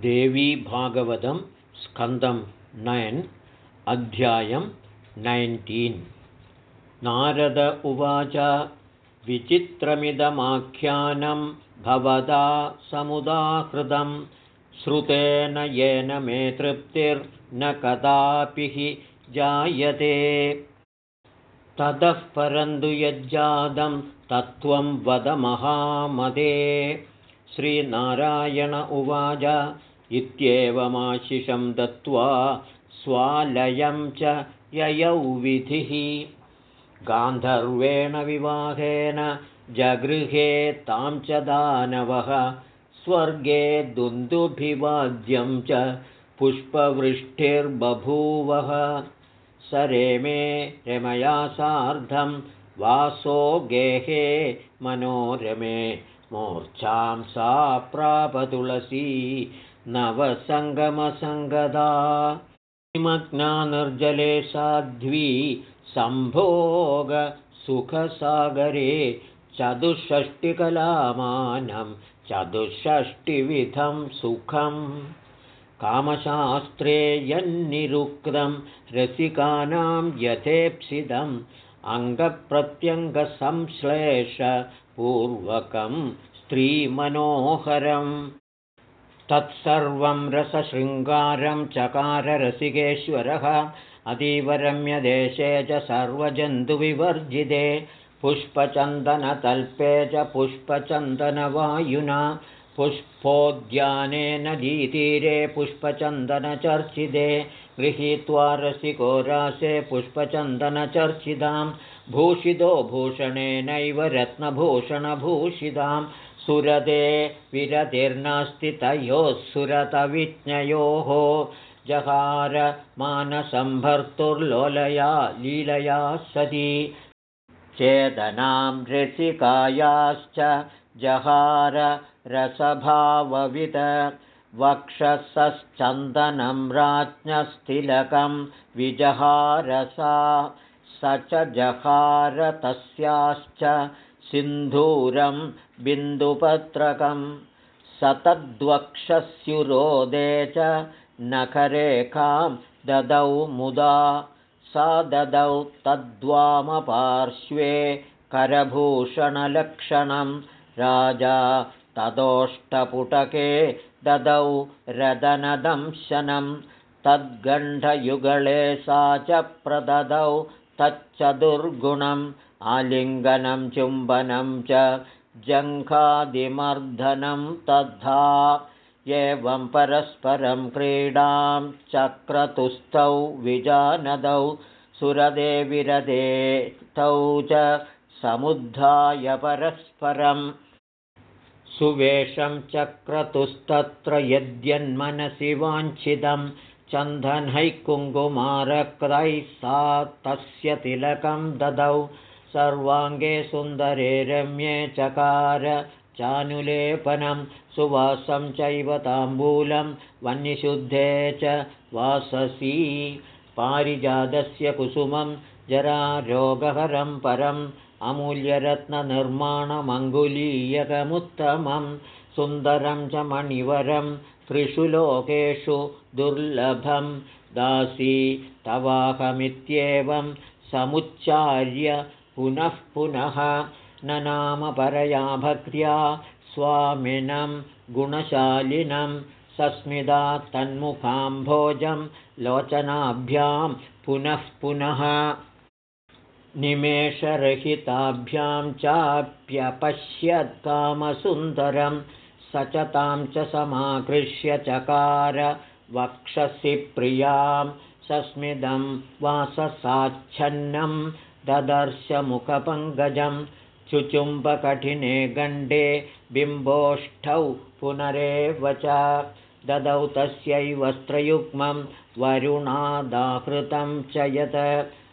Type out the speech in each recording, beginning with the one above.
देवीभागवतं स्कन्दं नयन् अध्यायं नैन्टीन् नारद उवाच विचित्रमिदमाख्यानं भवदा समुदाहृतं श्रुतेन येन मे तृप्तिर्न कदापि हि जायते। ततः परन्तु यज्जातं तत्त्वं वद महामदे श्रीनारायण उवाच इत्येवमाशिषं दत्त्वा स्वालयं च ययौ विधिः। गान्धर्वेण विवाहेन जगृहे तां च दानवः स्वर्गे दुन्दुभिवाद्यं च पुष्पवृष्टिर्बभूवः। स रेमे रमया सार्धं वासो गेहे मनोरमे मूर्च्छां सा प्रापतुलसी नवसङ्गमसङ्गदा। निमग्ना निर्जले साध्वी सम्भोगसुखसागरे चतुष्षष्टिकलामानं चतुष्षष्टिविधं सुखम्। कामशास्त्रे यन्निरुक्तं रसिकानां यथेप्सितम् अङ्गप्रत्यङ्गसंश्लेषपूर्वकं स्त्रीमनोहरम्। तत्सर्वं रसशृङ्गारं चकाररसिकेश्वरः अतीवरम्यदेशे च सर्वजन्तुविवर्जिते। पुष्पचन्दनतल्पे च पुष्पचन्दनवायुना पुष्पोद्यानेन दीतीरे पुष्पचन्दनचर्चिते गृहीत्वा रसिको रासे पुष्पचन्दनचर्चितां भूषितो भूषणेनैव रत्नभूषणभूषितां सुरदे विरतिर्नास्ति तयोः सुरतविज्ञयोः। जहार मानसम्भर्तुर्लोलया लीलया सती। चेदनां रसिकायाश्च जहार रसभावविद वक्षसश्चन्दनं राज्ञस्तिलकं विजहारसा। स च जहार तस्याश्च सिन्धूरं बिन्दुपत्रकं। सतद्वक्षस्युरोदे च नखरेखां ददौ मुदा। सा ददौ तद्वामपार्श्वे करभूषणलक्षणं। राजा तदोष्टपुटके ददौ रदनदंशनं। तद्गण्डयुगळे सा च प्रददौ तच्चतुर्गुणम्। आलिङ्गनं चुम्बनं च जङ्घादिमर्दनं तथा एवं परस्परं क्रीडां चक्रतुस्थौ विजानदौ सुरदे विरदे तौ च समुद्धाय परस्परम् सुवेशं चक्रतुस्तत्र यद्यन्मनसि वाञ्छितं चन्दनैः कुङ्कुमारक्रैः सा तस्य तिलकं ददौ। सर्वाङ्गे सुन्दरे रम्ये चकार चानुलेपनं सुवासं चैव ताम्बूलं वह्निशुद्धे च वाससी। पारिजातस्य कुसुमं जरारोगहरं परम् अमूल्यरत्ननिर्माणमङ्गुलीयकमुत्तमं सुन्दरं च मणिवरं त्रिषु लोकेषु दुर्लभं दासी तवाहमित्येवं समुच्चार्य पुनः पुनः न नाम परया भक्त्या स्वामिनं गुणशालिनं सस्मिदा तन्मुखाम्भोजं लोचनाभ्यां पुनः पुनः निमेषरहिताभ्यां चाप्यपश्यत्कामसुन्दरं स च तां च समाकृष्य चकार वक्षसि प्रियां सस्मिदं वाससाच्छन्नं ददर्शमुखपङ्कजं चुचुम्बकठिने गण्डे बिम्बोष्ठौ पुनरेव च ददौ तस्यै वस्त्रयुग्मं वरुणादाहृतं च यत्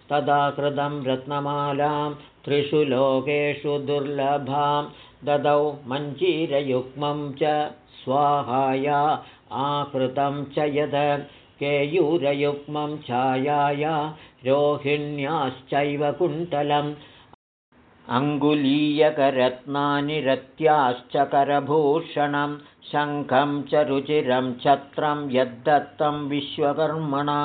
तदाकृतं रत्नमालां त्रिषु लोकेषु दुर्लभां ददौ मञ्जीरयुग्मं च स्वाहाया आकृतं च यद केयूरयुग्मं छायाया रोहिण्याश्चैव कुण्टलम् अङ्गुलीयकरत्नानि रत्याश्च करभूषणं शङ्खं च रुचिरं छत्रं यद्दत्तं विश्वकर्मणा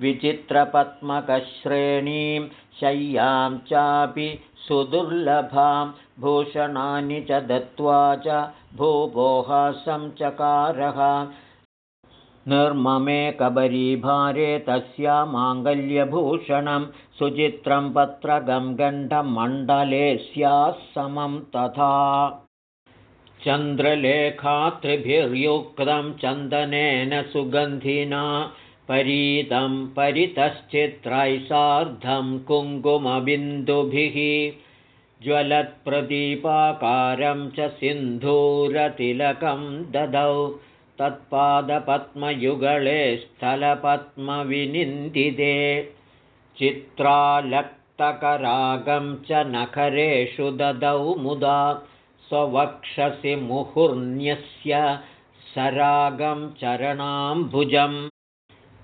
विचित्रपद्मकश्रेणीं शय्यां चापि सुदुर्लभां भूषणानि च दत्त्वा च भूपोहासं चकारः। निर्ममे कबरीभारे तस्या माङ्गल्यभूषणं सुचित्रं पत्रगं गण्डमण्डले स्याः समं तथा। चन्द्रलेखात्रिभिर्युक्तं चन्दनेन सुगन्धिना परीतं परितश्चित्रैः सार्धं कुङ्कुमबिन्दुभिः ज्वलत्प्रदीपाकारं च सिन्धूरतिलकं ददौ तत्पादपद्मयुगळे स्थलपद्मविनिन्दिते चित्रालक्तकरागं च नखरेषु ददौ मुदा स्ववक्षसि मुहुर्न्यस्य सरागं चरणाम्भुजम्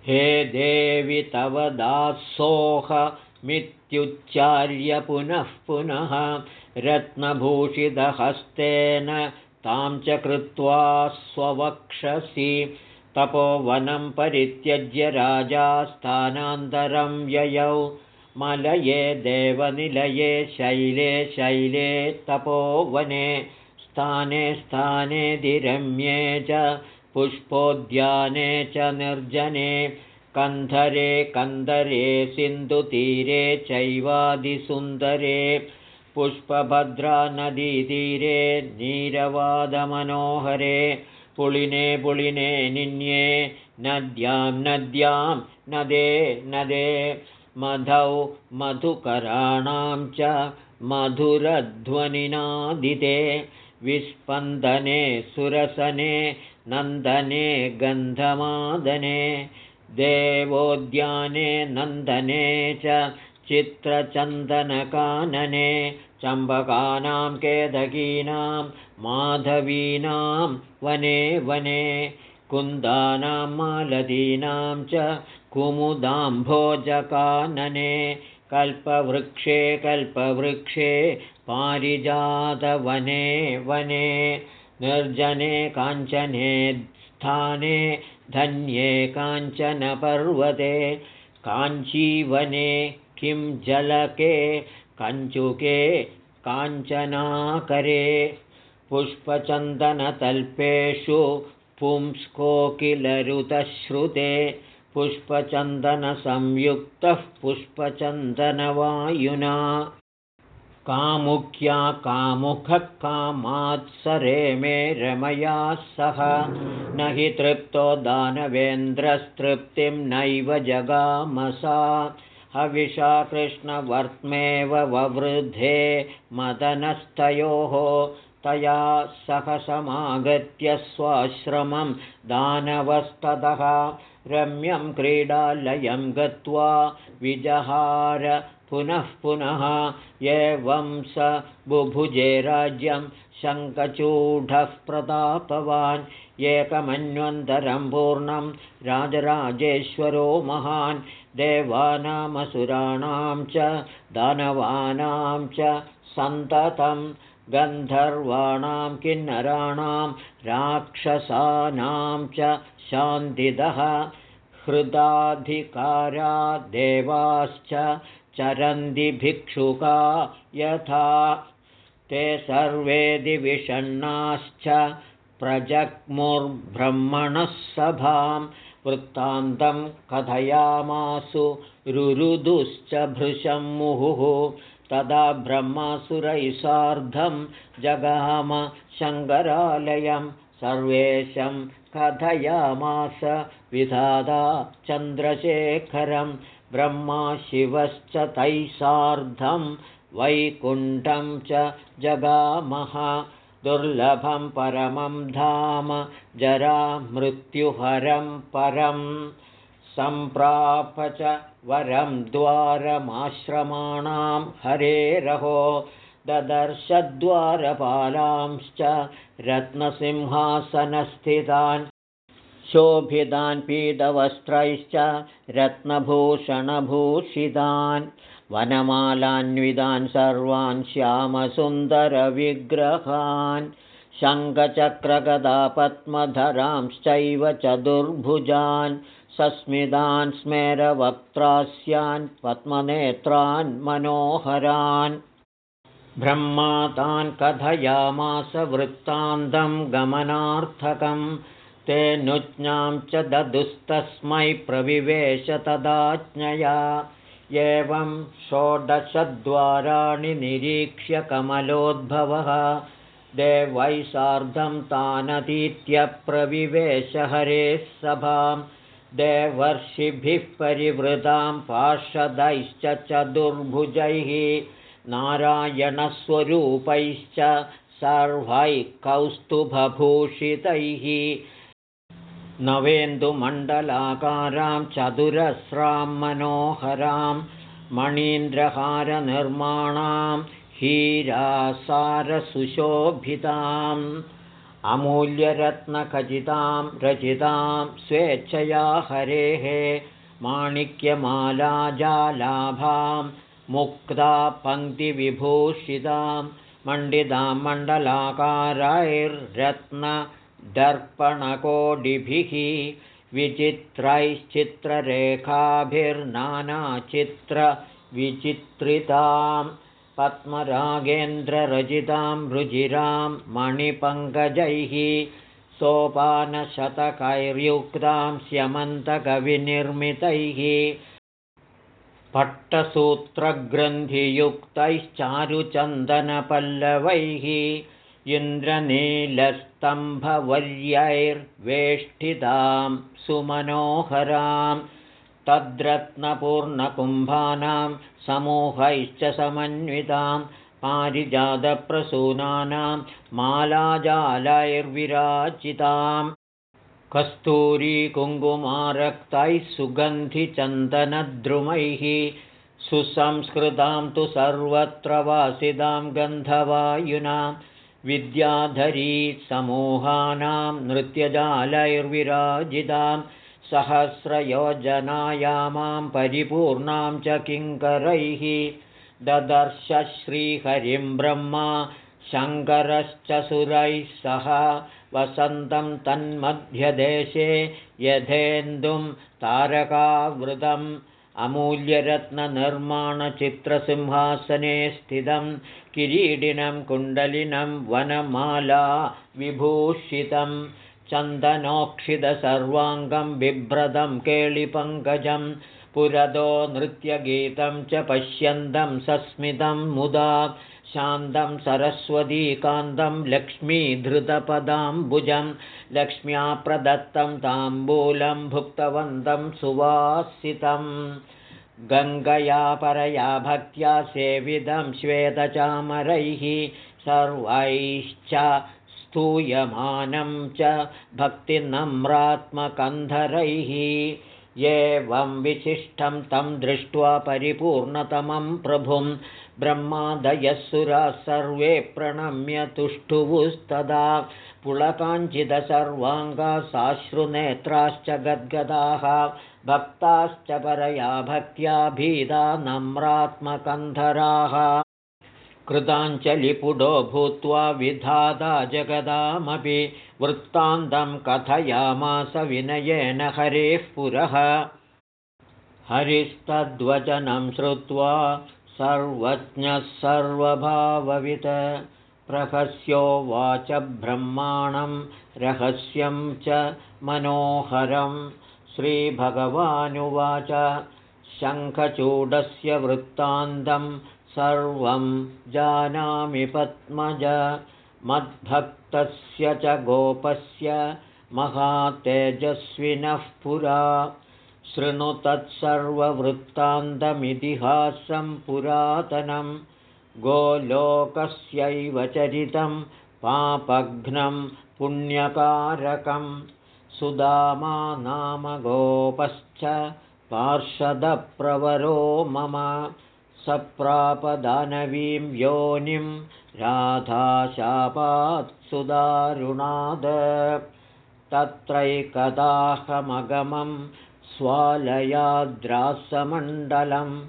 हे देवि तव दासोऽहमित्युच्चार्य पुनः पुनः रत्नभूषितहस्तेन तां च कृत्वा स्ववक्षसि। तपोवनं परित्यज्य राजा स्थानान्तरं ययौ। मलये देवनिलये शैले शैले तपोवने स्थाने स्थाने दिरम्ये च पुष्पोद्याने च निर्जने कन्धरे कन्दरे सिन्धुतीरे चैवादिसुन्दरे पुष्पभद्रानदीतीरे नीरवादमनोहरे पुलिने पुलिने निन्ये नद्यां नद्यां नदे नदे मधौ मधुकराणां च मधुरध्वनिनादिते विस्पन्दने सुरसने नन्दने गन्धमादने देवोद्याने नन्दने च चित्रचन्दनकानने चम्बकानां केदकीनां माधवीनां वने वने कुन्दानां मालदीनां च कुमुदाम्भोजकानने कल्पवृक्षे कल्पवृक्षे पारिजातवने वने निर्जने काञ्चने स्थाने धन्ये काञ्चनपर्वते काञ्चीवने किं जलके कञ्चुके काञ्चनाकरे पुष्पचन्दनतल्पेषु पुंस्कोकिलरुतश्रुते पुष्पचन्दनसंयुक्तः पुष्पचन्दनवायुना कामुख्या कामुखः कामात्सरे मे रमया सह। न हि तृप्तो दानवेन्द्रस्तृप्तिं नैव जगामसा। हविषा कृष्णवर्त्मेव ववृद्धे मदनस्तयोः तया सह समागत्य स्वाश्रमं दानवस्ततः रम्यं क्रीडालयं गत्वा विजहार पुनः पुनः एवं स बुभुजे राज्यं शङ्खचूढः प्रतापवान्। एकमन्वन्तरं पूर्णं राजराजेश्वरो महान्। देवानामसुराणां च दानवानां च सन्ततं गन्धर्वाणां किन्नराणां राक्षसानां च शान्तिदः। हृदाधिकारा देवाश्च चरन्ति भिक्षुका यथा। ते सर्वे दिविषण्णाश्च प्रजग्मुर्ब्रह्मणः सभां वृत्तान्तं कथयामासु रुरुदुश्च भृशं मुहुः। तदा ब्रह्मासुरैः सार्धं जगाम शङ्करालयं। सर्वेशं कथयामास विधाता चन्द्रशेखरं ब्रह्मा शिवश्च तैः सार्धं वैकुण्ठं च जगामः। दुर्लभं परमं धाम जरा मृत्युहरं परं सम्प्राप च वरं द्वारमाश्रमाणां हरेरहो ददर्शद्वारपालांश्च रत्नसिंहासनस्थितान् शोभितान् पीतवस्त्रैश्च रत्नभूषणभूषितान् वनमालान्वितान् सर्वान् श्यामसुन्दरविग्रहान् शङ्खचक्रगदापद्मधरांश्चैव चतुर्भुजान् सस्मितान् स्मेरवक्त्रास्यान् पद्मनेत्रान् मनोहरान् ब्रह्मा तान् कथयामास वृत्तान्तं तेऽनुज्ञां च ददुस्तस्मै प्रविवेश तदाज्ञया। एवं षोडशद्वाराणि निरीक्ष्य कमलोद्भवः। देवैः सार्धं तानतीत्यप्रविवेश हरेः सभां। देवर्षिभिः परिवृतां पार्षदैश्च चतुर्भुजैः। नारायणस्वरूपैश्च सर्वैः कौस्तुभभूषितैः नवेन्दुमण्डलाकारां चतुरस्रां मनोहरां मणीन्द्रहारनिर्माणां हीरासारसुशोभिताम् अमूल्यरत्नखचितां रचितां स्वेच्छया हरेः माणिक्यमालाजालाभां मुक्ता पङ्क्तिविभूषितां मण्डितां मण्डलाकारैर्रत्नदर्पणकोडिभिः विचित्रैश्चित्ररेखाभिर्नानाचित्रविचित्रिताम् पद्मरागेन्द्ररचितां रुजिरां मणिपङ्कजैः सोपानशतकैर्युक्तां स्यमन्तकविनिर्मितैः पट्टसूत्रग्रन्थियुक्तैश्चारुचन्दनपल्लवैः इन्द्रनीलस्तम्भवर्यैर्वेष्टितां सुमनोहरां तद्रत्नपूर्णकुम्भानां समूहैश्च समन्वितां पारिजातप्रसूनानां मालाजालैर्विराजिताम् कस्तूरीकुङ्कुमारक्तैः सुगन्धिचन्दनद्रुमैः सुसंस्कृतां तु सर्वत्र वासितां गन्धवायुनां विद्याधरी समूहानां नृत्यजालैर्विराजितां सहस्रयोजनायामां परिपूर्णां च किङ्करैः ददर्श श्रीहरिं ब्रह्मा शङ्करश्च सुरैः सह वसन्तं तन्मध्यदेशे यथेन्दुं तारकावृतम् अमूल्यरत्ननिर्माणचित्रसिंहासने स्थितं किरीडिनं कुण्डलिनं वनमाला विभूषितं चन्दनोक्षितसर्वाङ्गं बिभ्रदं केळिपङ्कजं पुरदो नृत्यगीतं च पश्यन्तं सस्मितं मुदा शान्तं सरस्वतीकान्तं लक्ष्मीधृतपदाम्बुजं लक्ष्म्या प्रदत्तं ताम्बूलं भुक्तवन्तं सुवासितं। गङ्गया परया भक्त्या सेवितं श्वेतचामरैः सर्वैश्च स्तूयमानं च भक्तिनम्रात्मकन्धरैः। एवं विशिष्टं तं दृष्ट्वा परिपूर्णतमं प्रभुं ब्रह्मादयः सर्वे प्रणम्य तुष्टुवुस्तदा पुलकाञ्चिदसर्वाङ्गासाश्रुनेत्राश्च गद्गदाः भक्ताश्च परया भक्त्या भीदा नम्रात्मकन्धराः। कृताञ्जलिपुडो भूत्वा विधाता जगदामपि वृत्तान्तं कथयामास विनयेन हरेः पुरः। हरिस्तद्वचनं श्रुत्वा सर्वज्ञः सर्वभाववित्। प्रहस्योवाच ब्रह्माणं रहस्यं च मनोहरं। श्रीभगवानुवाच शङ्खचूडस्य वृत्तान्तं सर्वं जानामि पद्मज। मद्भक्तस्य च गोपस्य महातेजस्विनः पुरा शृणु तत्सर्ववृत्तान्तमितिहासं पुरातनं गोलोकस्यैव चरितं पापघ्नं पुण्यकारकं सुदामा नाम गोपश्च पार्षदप्रवरो मम सप्रापदानवीं योनिं राधाशापात् सुदारुणाद तत्रैकदाहमगमं स्वालयाद्रासमण्डलं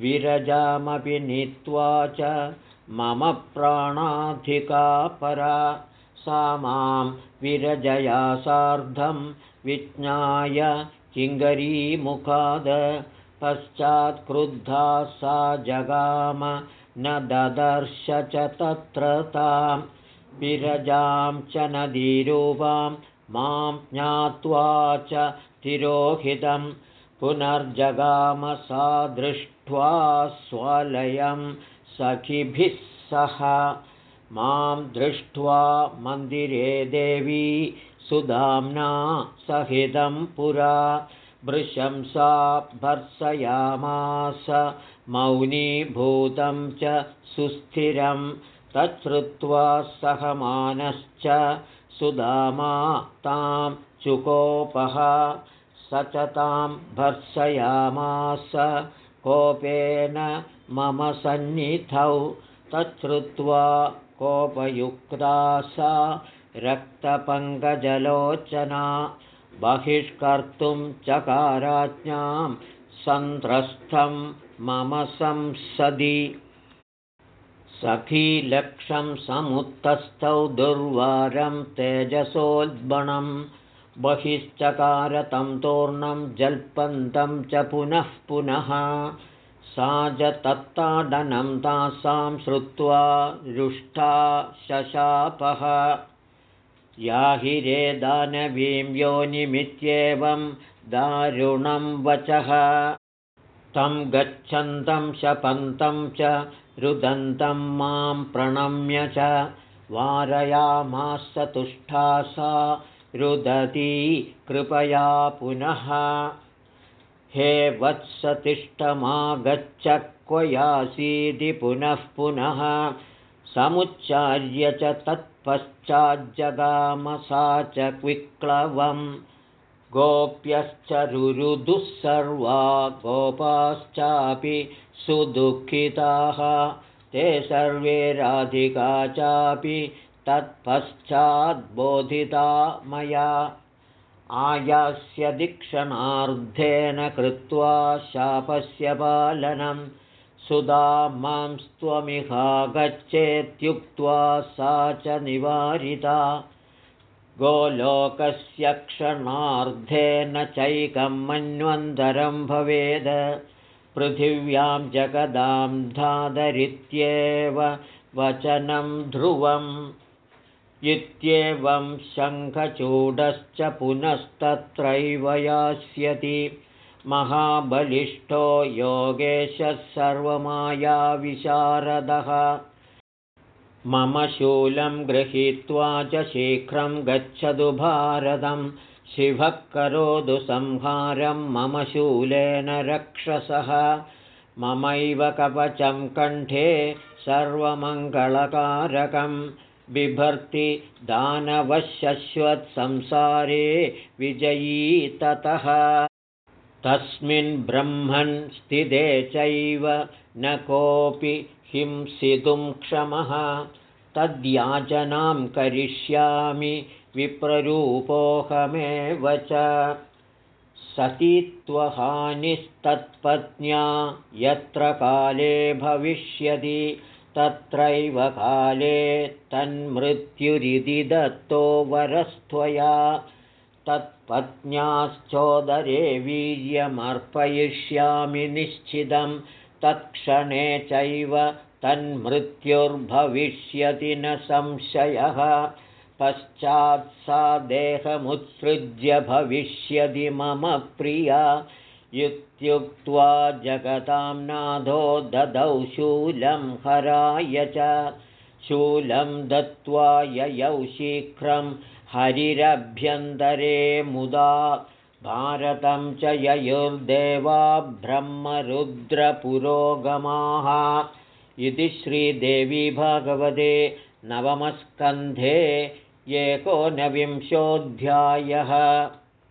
विरजामपि नीत्वा च मम प्राणाधिका परा। सा मां विरजया सार्धं विज्ञाय किङ्गरीमुखाद पश्चात्क्रुद्धा सा जगाम न ददर्श च तत्र तां। विरजां च नदीरूपां मां ज्ञात्वा च तिरोहितं पुनर्जगाम सा दृष्ट्वा स्वलयं सखिभिः सह। मां दृष्ट्वा मन्दिरे देवी सुधाम्ना सहितं पुरा। भृशंसा भर्सयामास मौनीभूतं च सुस्थिरं। तच्छ्रुत्वा सहमानश्च सुदामा तां चुकोपः स च तां भर्सयामास कोपेन मम सन्निधौ तच्छ्रुत्वा कोपयुक्ता सा रक्तपङ्कजलोचना बहिष्कर्तुं चकाराज्ञां सन्त्रस्थं मम संसदि सखीलक्षं समुत्तस्थौ दुर्वारं तेजसोद्बणं बहिश्चकारतं तोर्णं जल्पन्तं च पुनः पुनः सा च तत्ताडनं तासां श्रुत्वा रुष्टा शशापः। याहि दानवीं योनिमित्येवं दारुणं वचः। तं गच्छन्तं शपन्तं च रुदन्तं मां प्रणम्य च वारयामास तुष्टा सा रुदती कृपया पुनः। हे वत्सतिष्ठमागच्छ क्व यासीति पुनः पुनः। समुच्चार्य च तत्पश्चाज्जगाम सा च क्विक्लवं गोप्यश्च रुरुदुः सर्वा गोपाश्चापि सुदुःखिताः। ते सर्वे राधिका चापि तत्पश्चाद्बोधिता मया। आयास्य दीक्षणार्धेन कृत्वा शापस्य पालनं। सुधा मांस्त्वमिहागच्छेत्युक्त्वा सा च निवारिता गोलोकस्य क्षणार्धेन चैकं मन्वन्तरं भवेद। पृथिव्यां जगदां धादरित्येव वचनं ध्रुवम्। इत्येवं शङ्खचूडश्च पुनस्तत्रैव यास्यति। महाबलिष्ठो योगेशः सर्वमायाविशारदः मम शूलं गृहीत्वा च शीघ्रं गच्छतु भारतं। शिवः करोतु संहारं मम शूलेन रक्षसः। ममैव कवचं कण्ठे सर्वमङ्गलकारकम् बिभर्ति दानवशश्वत्संसारे विजयी ततः तस्मिन् ब्रह्मन् स्थिते चैव न कोऽपि हिंसितुं क्षमः। तद्याचनां करिष्यामि विप्ररूपोऽहमेव च। सतीत्वहानिस्तत्पत्न्या यत्र काले भविष्यति तत्रैव काले तन्मृत्युरिति दत्तो वरस्त्वया तत्पत्न्याश्चोदरे वीर्यमर्पयिष्यामि निश्चितं तत्क्षणे चैव तन्मृत्युर्भविष्यति न संशयः। पश्चात् सा देहमुत्सृज्य भविष्यति मम प्रिया। इत्युक्त्वा जगतां नाथो ददौ शूलं हराय च। शूलं दत्त्वा ययौ शीघ्रं हरिरभ्यन्तरे मुदा भारतं च ययुर्देवा ब्रह्मरुद्रपुरोगमाः। इति श्रीदेवी भगवते नवमस्कन्धे एकोनविंशोऽध्यायः